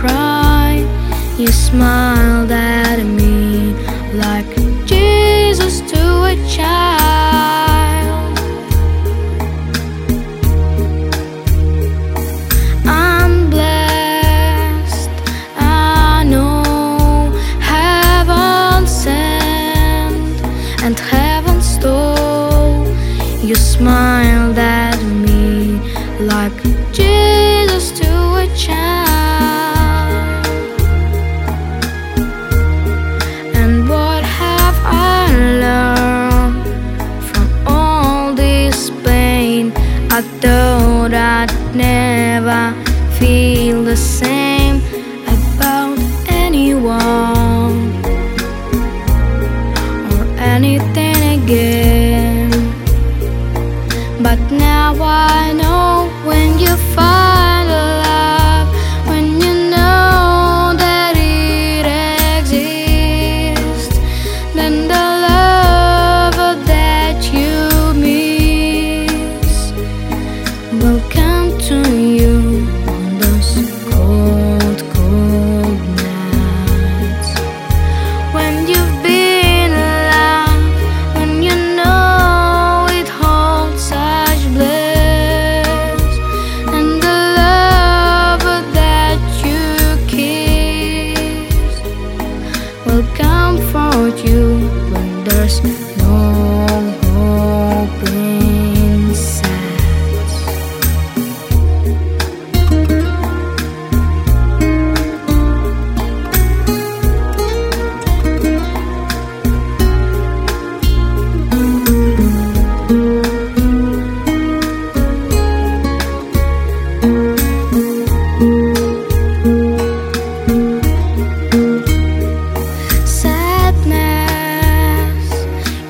cry. You smiled at me like Jesus to a child. I'm blessed, I know heaven sent and heaven stole. You smiled at me like though I'd never feel the same.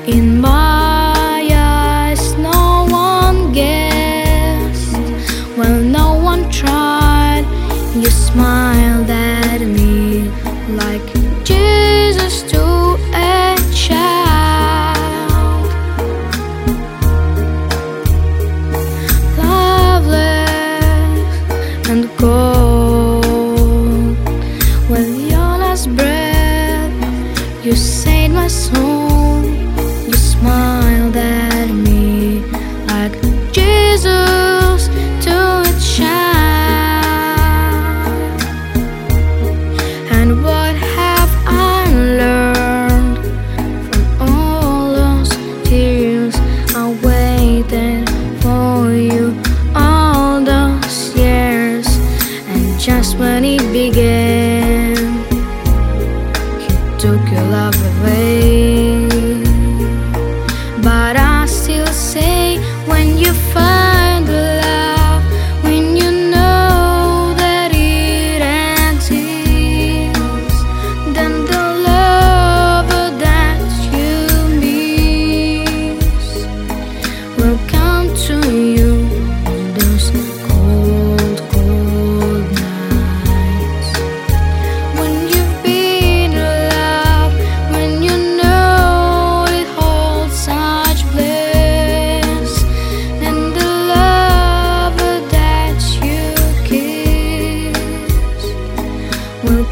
In my eyes, no one guessed. Well, no one tried. You smiled at me like Jesus to a child. Loveless and cold. your love We'll